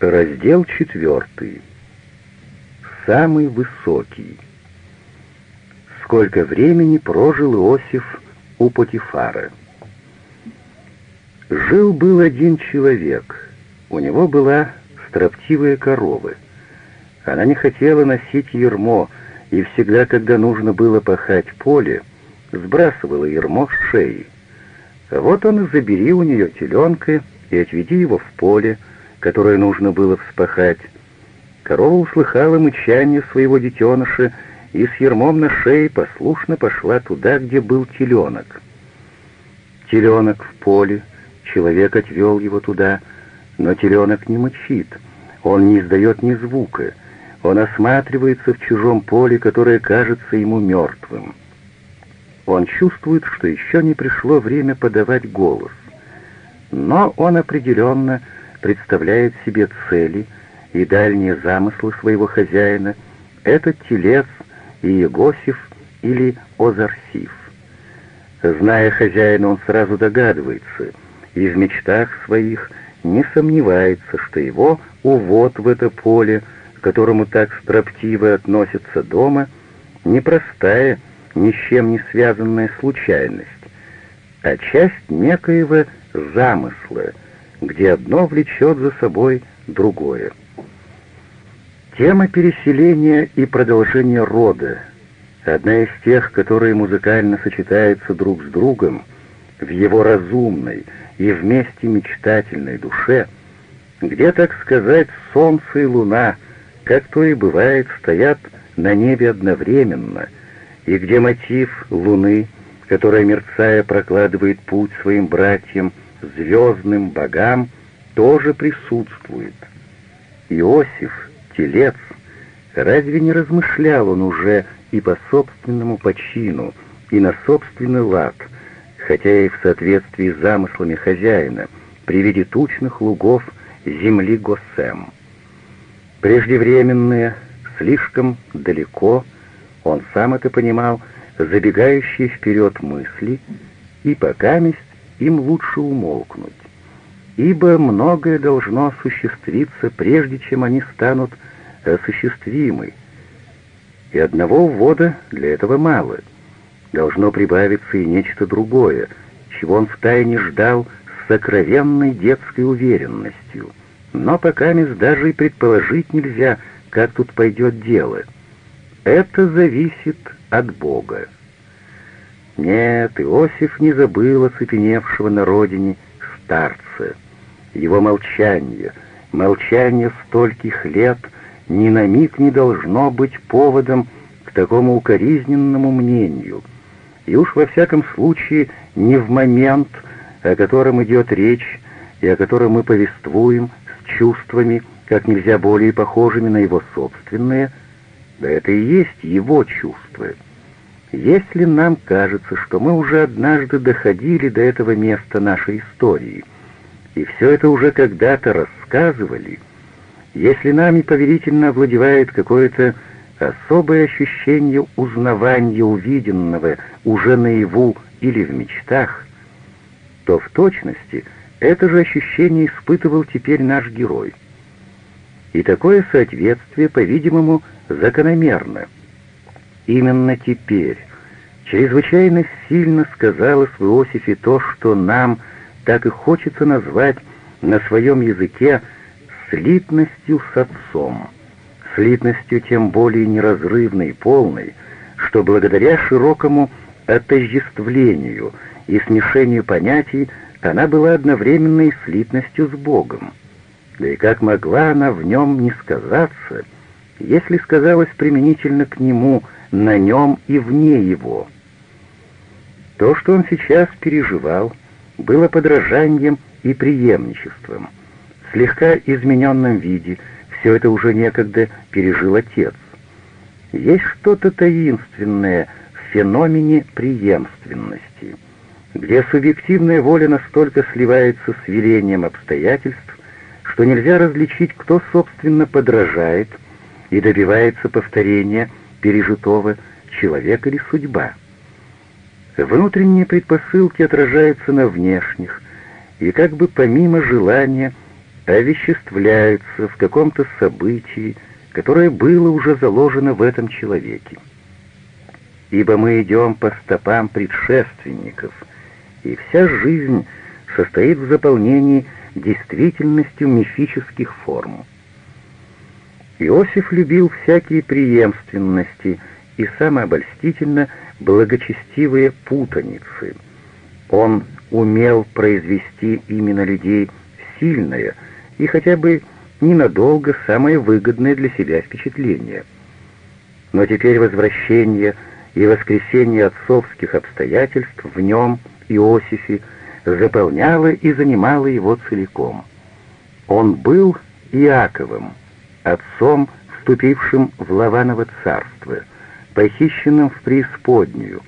Раздел четвертый. Самый высокий. Сколько времени прожил Иосиф у Потифара? Жил-был один человек. У него была строптивая корова. Она не хотела носить ермо, и всегда, когда нужно было пахать поле, сбрасывала ермо с шеи. Вот он и забери у нее теленка и отведи его в поле, которое нужно было вспахать. Корова услыхала мычание своего детеныша и с ермом на шее послушно пошла туда, где был теленок. Теленок в поле, человек отвел его туда, но теленок не мычит, он не издает ни звука, он осматривается в чужом поле, которое кажется ему мертвым. Он чувствует, что еще не пришло время подавать голос. Но он определенно представляет себе цели и дальние замыслы своего хозяина, этот телец и Егосиф или Озарсив. Зная хозяина, он сразу догадывается, и в мечтах своих не сомневается, что его увод в это поле, к которому так строптиво относятся дома, непростая, ни с чем не связанная случайность, а часть некоего замысла — где одно влечет за собой другое. Тема переселения и продолжения рода — одна из тех, которые музыкально сочетаются друг с другом в его разумной и вместе мечтательной душе, где, так сказать, солнце и луна, как то и бывает, стоят на небе одновременно, и где мотив луны, которая, мерцая, прокладывает путь своим братьям — звездным богам тоже присутствует. Иосиф, телец, разве не размышлял он уже и по собственному почину, и на собственный лад, хотя и в соответствии с замыслами хозяина, при виде тучных лугов земли Госем. Преждевременные, слишком далеко, он сам это понимал, забегающие вперед мысли, и покаместь им лучше умолкнуть, ибо многое должно осуществиться, прежде чем они станут осуществимы. И одного ввода для этого мало. Должно прибавиться и нечто другое, чего он втайне ждал с сокровенной детской уверенностью. Но пока мисс даже и предположить нельзя, как тут пойдет дело. Это зависит от Бога. Нет, Иосиф не забыл оцепеневшего на родине старца. Его молчание, молчание стольких лет ни на миг не должно быть поводом к такому укоризненному мнению. И уж во всяком случае не в момент, о котором идет речь и о котором мы повествуем с чувствами, как нельзя более похожими на его собственные, да это и есть его чувства. Если нам кажется, что мы уже однажды доходили до этого места нашей истории, и все это уже когда-то рассказывали, если нами поверительно овладевает какое-то особое ощущение узнавания увиденного уже наяву или в мечтах, то в точности это же ощущение испытывал теперь наш герой. И такое соответствие, по-видимому, закономерно — Именно теперь чрезвычайно сильно сказалось в Иосифе то, что нам так и хочется назвать на своем языке слитностью с отцом, слитностью тем более неразрывной и полной, что благодаря широкому отождествлению и смешению понятий она была одновременно и слитностью с Богом. Да и как могла она в нем не сказаться, если сказалась применительно к Нему – на нем и вне его. То, что он сейчас переживал, было подражанием и преемничеством. В слегка измененном виде все это уже некогда пережил отец. Есть что-то таинственное в феномене преемственности, где субъективная воля настолько сливается с велением обстоятельств, что нельзя различить, кто, собственно, подражает и добивается повторения пережитого человек или судьба. Внутренние предпосылки отражаются на внешних, и как бы помимо желания овеществляется в каком-то событии, которое было уже заложено в этом человеке. Ибо мы идем по стопам предшественников, и вся жизнь состоит в заполнении действительностью мифических форм. Иосиф любил всякие преемственности и самообольстительно благочестивые путаницы. Он умел произвести именно людей сильное и хотя бы ненадолго самое выгодное для себя впечатление. Но теперь возвращение и воскресение отцовских обстоятельств в нем, Иосифе, заполняло и занимало его целиком. Он был Иаковым, отцом, вступившим в Лаваново царство, похищенным в преисподнюю,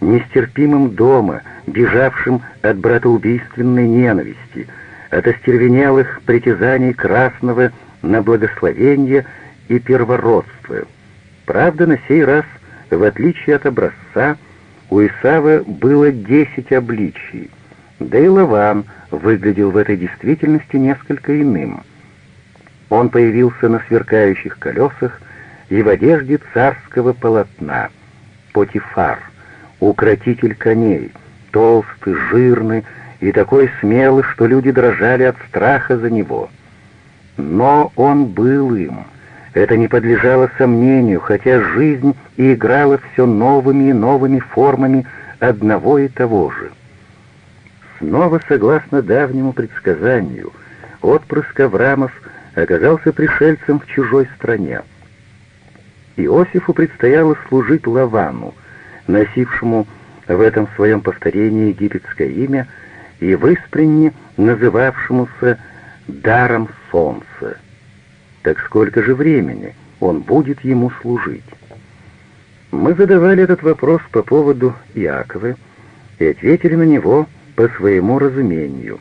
нестерпимым дома, бежавшим от братоубийственной ненависти, от остервенелых притязаний Красного на благословение и первородство. Правда, на сей раз, в отличие от образца, у Исава было десять обличий, да и Лаван выглядел в этой действительности несколько иным. Он появился на сверкающих колесах и в одежде царского полотна, Потифар, укротитель коней, толстый, жирный и такой смелый, что люди дрожали от страха за него. Но он был им. Это не подлежало сомнению, хотя жизнь и играла все новыми и новыми формами одного и того же. Снова, согласно давнему предсказанию, отпрыск Аврамов оказался пришельцем в чужой стране. Иосифу предстояло служить Лавану, носившему в этом своем повторении египетское имя и выспренне называвшемуся «даром солнца». Так сколько же времени он будет ему служить? Мы задавали этот вопрос по поводу Иакова и ответили на него по своему разумению.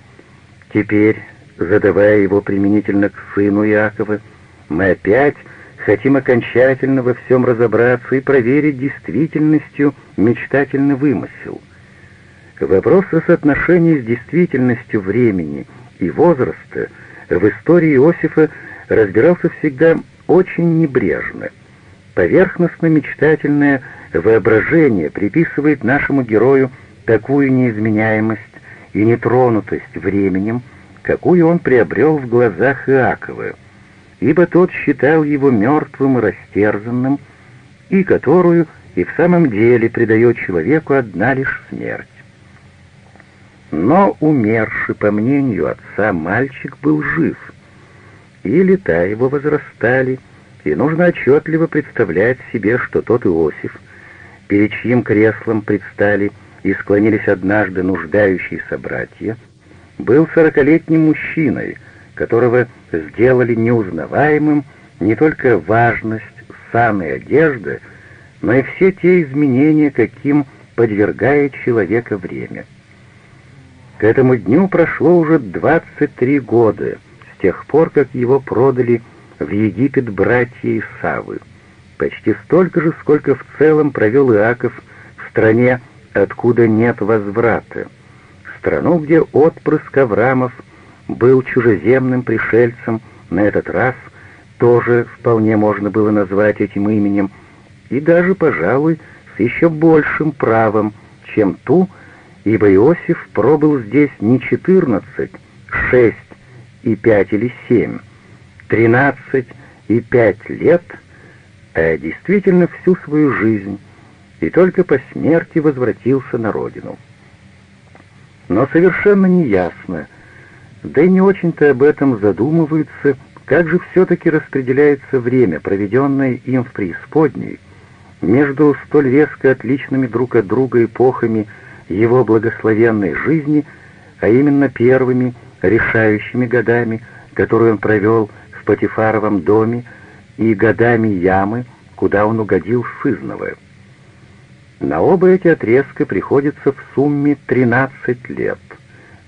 Теперь, задавая его применительно к сыну Иакова, мы опять хотим окончательно во всем разобраться и проверить действительностью мечтательный вымысел. Вопрос о соотношении с действительностью времени и возраста в истории Иосифа разбирался всегда очень небрежно. Поверхностно-мечтательное воображение приписывает нашему герою такую неизменяемость и нетронутость временем, какую он приобрел в глазах Иакова, ибо тот считал его мертвым и растерзанным, и которую и в самом деле придает человеку одна лишь смерть. Но умерший, по мнению отца, мальчик был жив, и лета его возрастали, и нужно отчетливо представлять себе, что тот Иосиф, перед чьим креслом предстали и склонились однажды нуждающиеся братья, был сорокалетним мужчиной, которого сделали неузнаваемым не только важность саны одежды, но и все те изменения, каким подвергает человека время. К этому дню прошло уже 23 года с тех пор, как его продали в Египет братья Исавы. Почти столько же, сколько в целом провел Иаков в стране откуда нет возврата, страну, где отпрыск Аврамов был чужеземным пришельцем, на этот раз тоже вполне можно было назвать этим именем, и даже, пожалуй, с еще большим правом, чем ту, ибо Иосиф пробыл здесь не четырнадцать, шесть и пять или семь, тринадцать и пять лет, а действительно всю свою жизнь, и только по смерти возвратился на родину. Но совершенно неясно, да и не очень-то об этом задумываются, как же все-таки распределяется время, проведенное им в преисподней, между столь резко отличными друг от друга эпохами его благословенной жизни, а именно первыми решающими годами, которые он провел в Патифаровом доме, и годами ямы, куда он угодил сызново. На оба эти отрезка приходится в сумме 13 лет,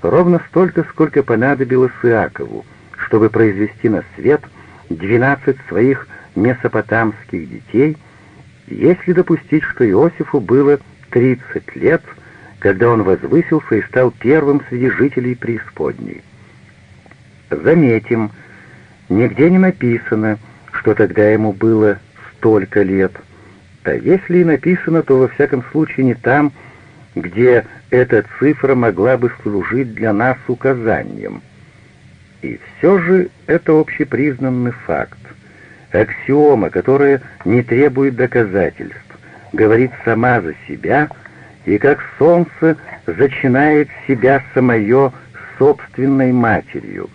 ровно столько, сколько понадобилось Иакову, чтобы произвести на свет 12 своих месопотамских детей, если допустить, что Иосифу было 30 лет, когда он возвысился и стал первым среди жителей преисподней. Заметим, нигде не написано, что тогда ему было столько лет. А если и написано, то во всяком случае не там, где эта цифра могла бы служить для нас указанием. И все же это общепризнанный факт, аксиома, которая не требует доказательств, говорит сама за себя и как солнце зачинает себя самое собственной матерью,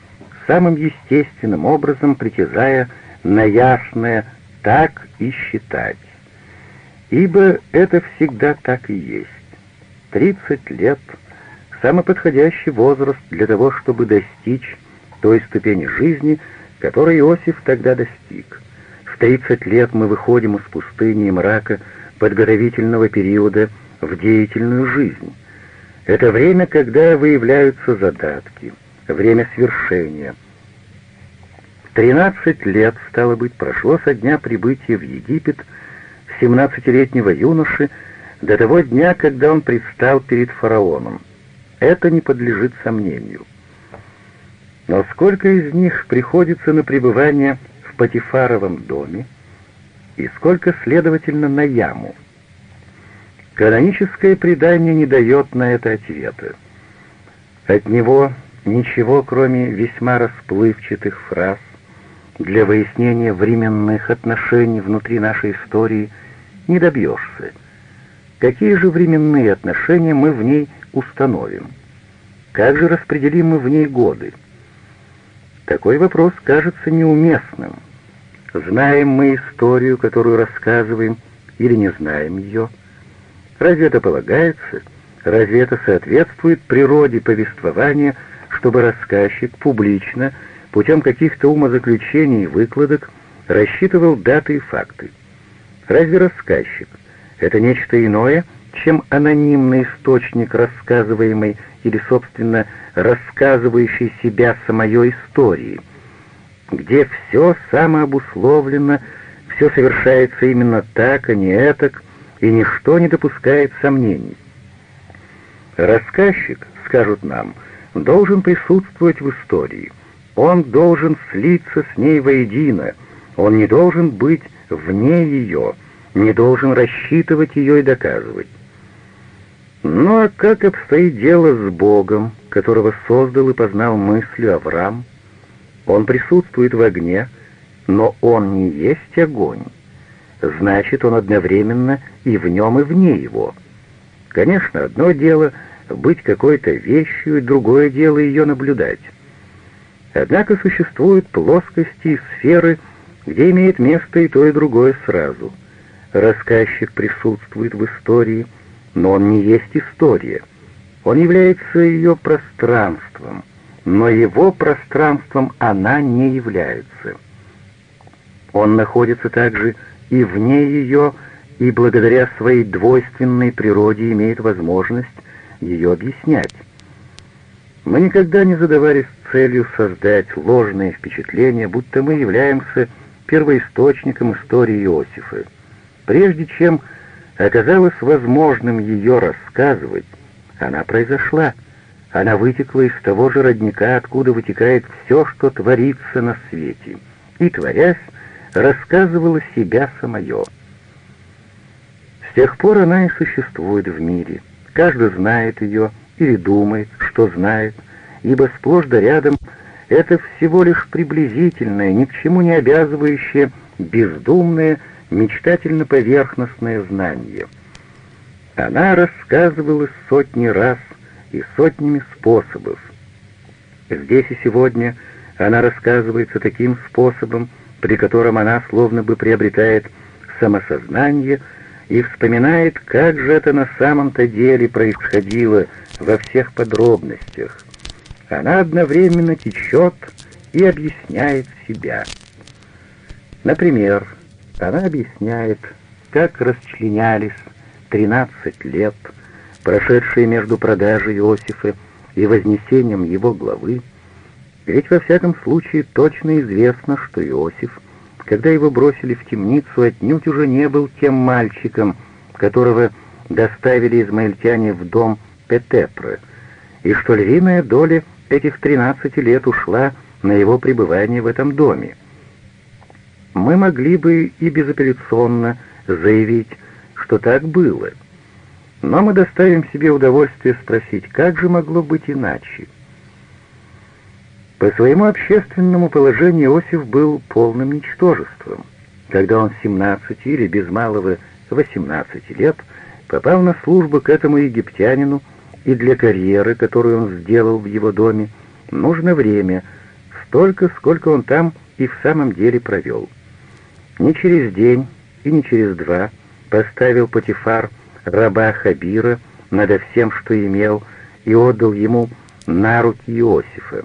самым естественным образом притязая на ясное «так и считать». Ибо это всегда так и есть. Тридцать лет — самый подходящий возраст для того, чтобы достичь той ступени жизни, которой Иосиф тогда достиг. В 30 лет мы выходим из пустыни и мрака подготовительного периода в деятельную жизнь. Это время, когда выявляются задатки, время свершения. 13 лет, стало быть, прошло со дня прибытия в Египет 17-летнего юноши до того дня, когда он предстал перед фараоном. Это не подлежит сомнению. Но сколько из них приходится на пребывание в Патифаровом доме и сколько, следовательно, на яму? Каноническое предание не дает на это ответа. От него ничего, кроме весьма расплывчатых фраз, для выяснения временных отношений внутри нашей истории не добьешься. Какие же временные отношения мы в ней установим? Как же распределим мы в ней годы? Такой вопрос кажется неуместным. Знаем мы историю, которую рассказываем, или не знаем ее? Разве это полагается? Разве это соответствует природе повествования, чтобы рассказчик публично, путем каких-то умозаключений и выкладок, рассчитывал даты и факты? Разве рассказчик — это нечто иное, чем анонимный источник рассказываемой или, собственно, рассказывающей себя самой истории, где все самообусловлено, все совершается именно так, а не этак, и ничто не допускает сомнений. Рассказчик, скажут нам, должен присутствовать в истории, он должен слиться с ней воедино, он не должен быть вне ее, не должен рассчитывать ее и доказывать. Ну а как обстоит дело с Богом, которого создал и познал мыслью Авраам? Он присутствует в огне, но он не есть огонь. Значит, он одновременно и в нем, и вне его. Конечно, одно дело быть какой-то вещью, и другое дело ее наблюдать. Однако существуют плоскости и сферы, где имеет место и то, и другое сразу. Рассказчик присутствует в истории — но он не есть история. Он является ее пространством, но его пространством она не является. Он находится также и вне ее, и благодаря своей двойственной природе имеет возможность ее объяснять. Мы никогда не задавались целью создать ложное впечатление, будто мы являемся первоисточником истории Иосифа. Прежде чем оказалось возможным ее рассказывать, она произошла. Она вытекла из того же родника, откуда вытекает все, что творится на свете, и, творясь, рассказывала себя самое. С тех пор она и существует в мире. Каждый знает ее или думает, что знает, ибо сплошь да рядом это всего лишь приблизительное, ни к чему не обязывающее, бездумное, мечтательно-поверхностное знание. Она рассказывала сотни раз и сотнями способов. Здесь и сегодня она рассказывается таким способом, при котором она словно бы приобретает самосознание и вспоминает, как же это на самом-то деле происходило во всех подробностях. Она одновременно течет и объясняет себя. Например, она объясняет, как расчленялись 13 лет, прошедшие между продажей Иосифа и вознесением его главы, ведь во всяком случае точно известно, что Иосиф, когда его бросили в темницу, отнюдь уже не был тем мальчиком, которого доставили измаильтяне в дом Петепра, и что львиная доля этих 13 лет ушла на его пребывание в этом доме. Мы могли бы и безапелляционно заявить, что так было. Но мы доставим себе удовольствие спросить, как же могло быть иначе? По своему общественному положению Иосиф был полным ничтожеством. Когда он 17 или без малого 18 лет попал на службу к этому египтянину, и для карьеры, которую он сделал в его доме, нужно время, столько, сколько он там и в самом деле провел. Не через день и не через два поставил Патифар раба Хабира над всем, что имел, и отдал ему на руки Иосифа.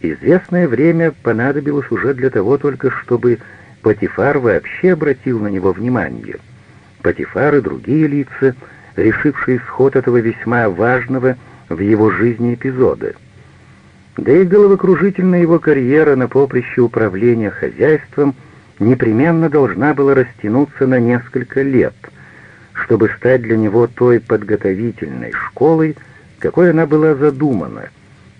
Известное время понадобилось уже для того только, чтобы Патифар вообще обратил на него внимание. Патифар и другие лица, решившие исход этого весьма важного в его жизни эпизода. Да и головокружительная его карьера на поприще управления хозяйством – непременно должна была растянуться на несколько лет, чтобы стать для него той подготовительной школой, какой она была задумана,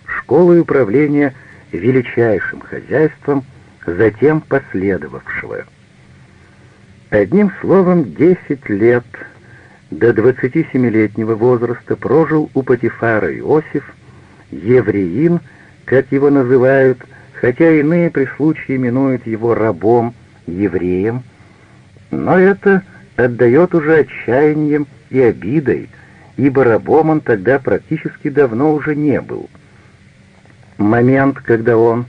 школой управления величайшим хозяйством, затем последовавшего. Одним словом, десять лет до 27-летнего возраста прожил у Патифара Иосиф, евреин, как его называют, хотя иные при случае именуют его рабом, евреем, но это отдает уже отчаянием и обидой, ибо рабом он тогда практически давно уже не был. Момент, когда он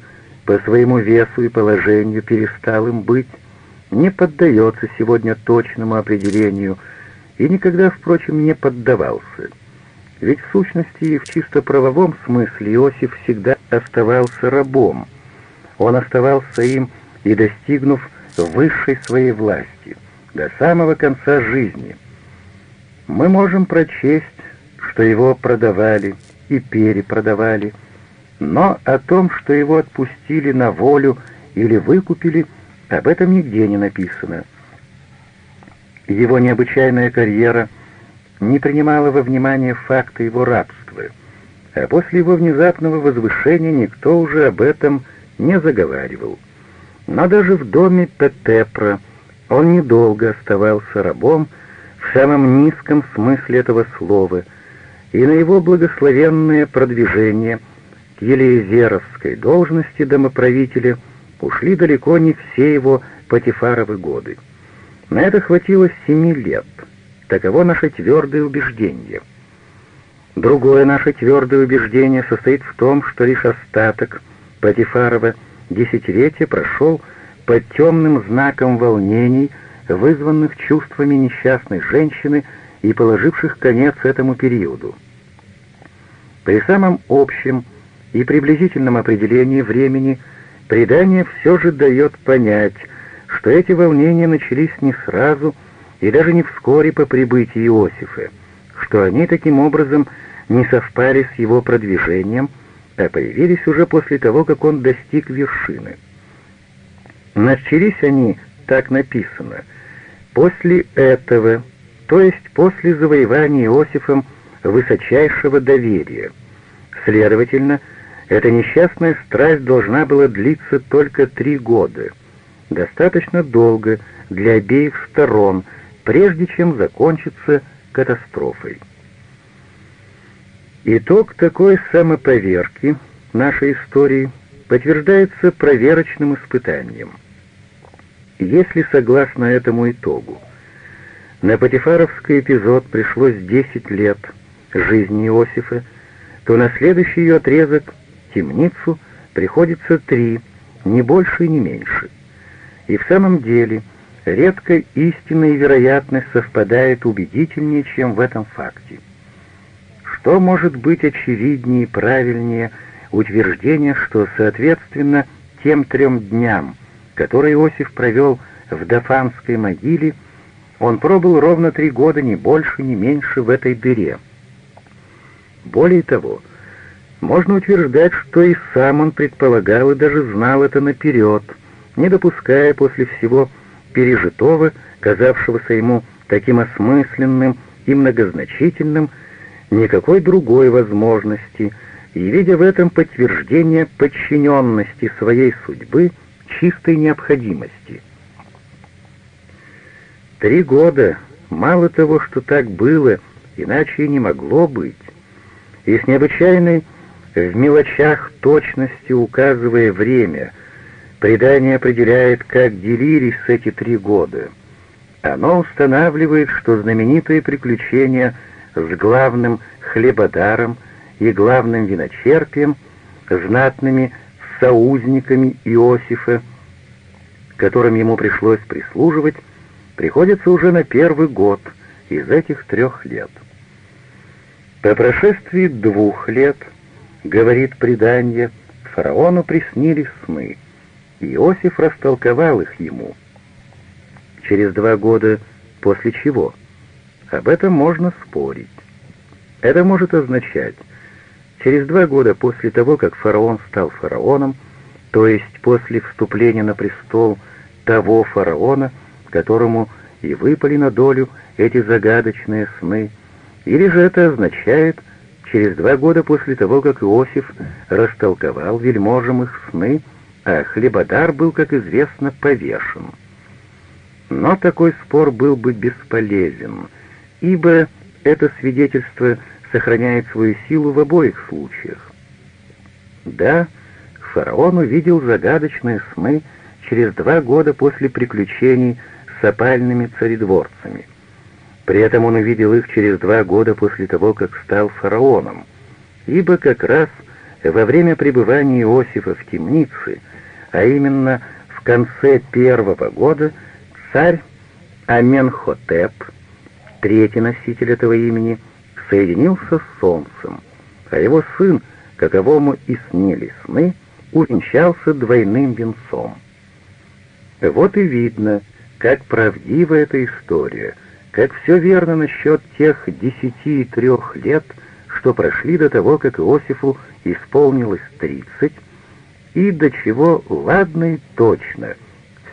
по своему весу и положению перестал им быть, не поддается сегодня точному определению и никогда, впрочем, не поддавался. Ведь в сущности и в чисто правовом смысле Иосиф всегда оставался рабом. Он оставался им и, достигнув высшей своей власти до самого конца жизни. Мы можем прочесть, что его продавали и перепродавали, но о том, что его отпустили на волю или выкупили, об этом нигде не написано. Его необычайная карьера не принимала во внимание факта его рабства, а после его внезапного возвышения никто уже об этом не заговаривал. Но даже в доме Петепра он недолго оставался рабом в самом низком смысле этого слова, и на его благословенное продвижение к Елизеровской должности домоправителя ушли далеко не все его Патифаровы годы. На это хватило семи лет. Таково наше твердое убеждение. Другое наше твердое убеждение состоит в том, что лишь остаток Патифарова – десятилетия прошел под темным знаком волнений, вызванных чувствами несчастной женщины и положивших конец этому периоду. При самом общем и приблизительном определении времени предание все же дает понять, что эти волнения начались не сразу и даже не вскоре по прибытии Иосифа, что они таким образом не совпали с его продвижением – а появились уже после того, как он достиг вершины. Начались они, так написано, после этого, то есть после завоевания Иосифом высочайшего доверия. Следовательно, эта несчастная страсть должна была длиться только три года, достаточно долго для обеих сторон, прежде чем закончиться катастрофой. Итог такой самоповерки нашей истории подтверждается проверочным испытанием. Если согласно этому итогу на Патифаровский эпизод пришлось 10 лет жизни Иосифа, то на следующий ее отрезок, темницу, приходится три, не больше и не меньше. И в самом деле, редко истина и вероятность совпадает убедительнее, чем в этом факте. Что может быть очевиднее и правильнее утверждения, что, соответственно, тем трем дням, которые Иосиф провел в Дафанской могиле, он пробыл ровно три года, ни больше, ни меньше в этой дыре. Более того, можно утверждать, что и сам он предполагал и даже знал это наперед, не допуская после всего пережитого, казавшегося ему таким осмысленным и многозначительным, никакой другой возможности, и видя в этом подтверждение подчиненности своей судьбы чистой необходимости. Три года, мало того, что так было, иначе и не могло быть, и с необычайной в мелочах точности указывая время, предание определяет как делились эти три года. Оно устанавливает, что знаменитые приключения с главным хлебодаром и главным виночерпием, знатными соузниками Иосифа, которым ему пришлось прислуживать, приходится уже на первый год из этих трех лет. По прошествии двух лет, говорит предание, фараону приснились сны, Иосиф растолковал их ему. Через два года после чего? Об этом можно спорить. Это может означать, через два года после того, как фараон стал фараоном, то есть после вступления на престол того фараона, которому и выпали на долю эти загадочные сны, или же это означает, через два года после того, как Иосиф растолковал вельможам их сны, а хлебодар был, как известно, повешен. Но такой спор был бы бесполезен, ибо это свидетельство сохраняет свою силу в обоих случаях. Да, фараон увидел загадочные сны через два года после приключений с опальными царедворцами. При этом он увидел их через два года после того, как стал фараоном, ибо как раз во время пребывания Иосифа в темнице, а именно в конце первого года, царь Аменхотеп, третий носитель этого имени, соединился с солнцем, а его сын, каковому и снились сны, увенчался двойным венцом. Вот и видно, как правдива эта история — как все верно насчет тех десяти и трех лет, что прошли до того, как Иосифу исполнилось тридцать, и до чего ладно и точно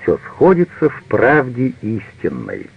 все сходится в правде истинной.